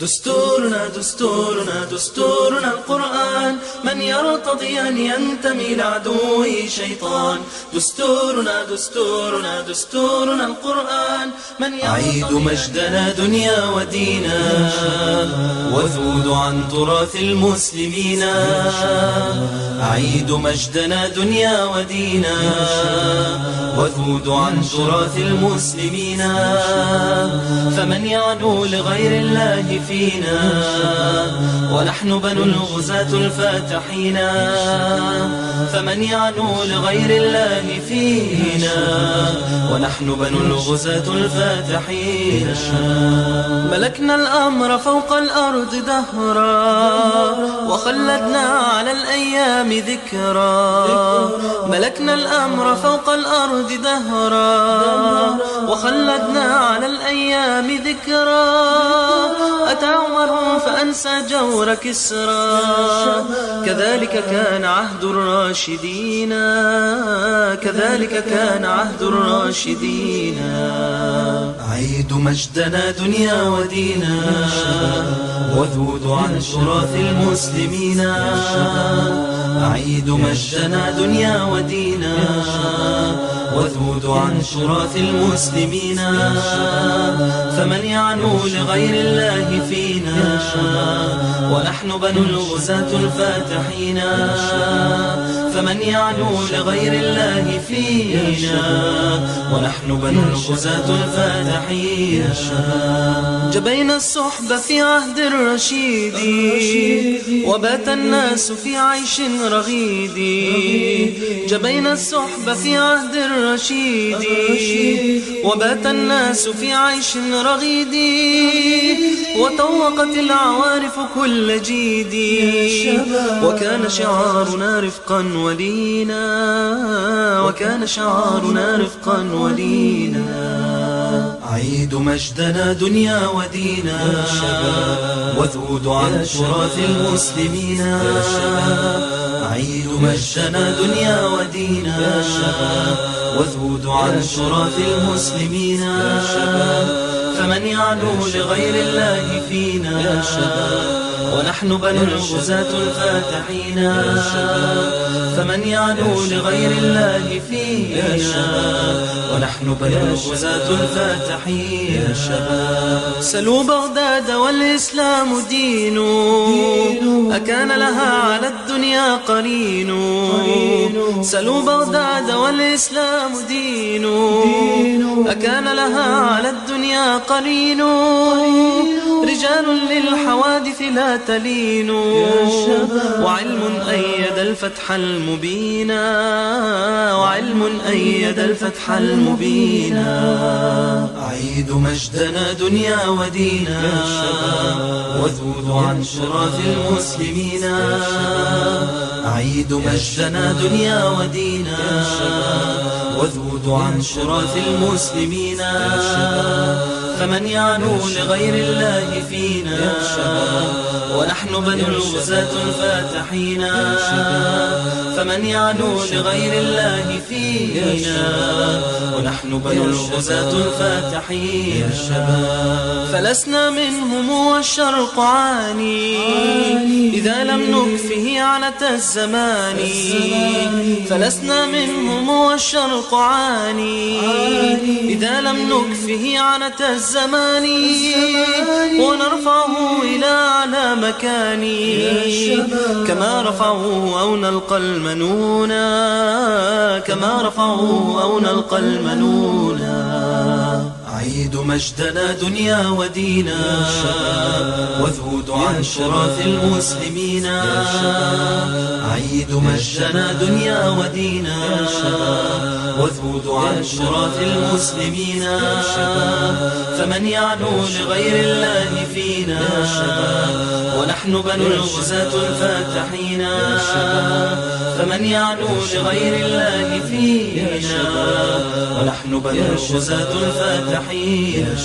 دستورنا دستورنا دستورنا القرآن. من يرتضي أن ينتمي لعدوه شيطان. دستورنا دستورنا دستورنا القرآن. من أعيد مجدنا دنيا ودينا. وذود عن تراث المسلمين. أعيد مجدنا دنيا ودينا. وذود عن تراث المسلمين. فمن يعدو لغير الله فينا ونحن بنو الغزاة الفاتحين. فمن يعلو لغير الله فينا ونحن بنو الغزاة الفاتحين. ملكنا الأمر فوق الأرض دهرا وخلدنا على الأيام ذكرا. ملكنا الأمر فوق الأرض دهرا وخلدنا على الأيام ذكرا. أتى عمر فأنسى جور كسرى كذلك كان عهد الراشدين. كذلك كان عهد الراشدين. عيد مجدنا دنيا ودينا. وذود عن تراث المسلمين. عيد مجدنا دنيا ودينا. وذود عن تراث المسلمين. فمن يعنو لغير الله فينا. ونحن بنو الغزاة الفاتحين. فمن يعنو لغير الله فينا. ونحن بنو الغزاة الفاتحين. جبينا الصحبة في عهد الرشيد. وبات الناس في عيش رغيد. جبينا الصحبة في عهد الرشيد. وبات الناس في عيش رغيد. وطوقت العوارف كل جيد. وكان شعارنا رفقا ولينا. وكان شعارنا رفقا ولينا. عيد مجدنا دنيا ودينا. وذود عن تراث المسلمين. عيد مجدنا دنيا ودينا. وذود عن تراث المسلمين. فمن يعلو لغير الله فينا. ونحن بنو الغزاة الفاتحين. فمن يعلو لغير الله فينا. ونحن بنو الغزاة الفاتحين. سلوا بغداد والإسلام دين. أكان لها على الدنيا قرين. سلوا بغداد والإسلام دين. أكان لها على الدنيا قرين. رجال للحوادث لا تلين. وعلم أيد الفتح المبين. وعلم أيد الفتح المبين. عيد مجدنا دنيا ودينا. وذود عن شراف المسلمين. عيد مجدنا دنيا ودينا. وذود عن شراف المسلمين. فمن يعنو لغير الله فينا ونحن بنو الغزاة الفاتحين فمن يعنو لغير الله فينا ونحن بنو الغزاة الفاتحين فلسنا منهم والشرق عاني إذا لم نكفه عنة الزمان فلسنا منهم والشرق عاني إذا لم نكفه عنة الزمان ونرفعه إلى أعلى مكاني. كما رفعوه أو نلقى المنونا كما رفعوه أو نلقى المنونا عيد مجدنا دنيا ودينا وذود عن شراث المسلمين. عيد مجدنا دنيا ودينا. وذود عن شراث المسلمين. فمن يعلو لغير الله فينا. ونحن بنو الغزاة الفاتحين. فمن يعلو لغير الله فينا. ونحن بنو الغزاة الفاتحين.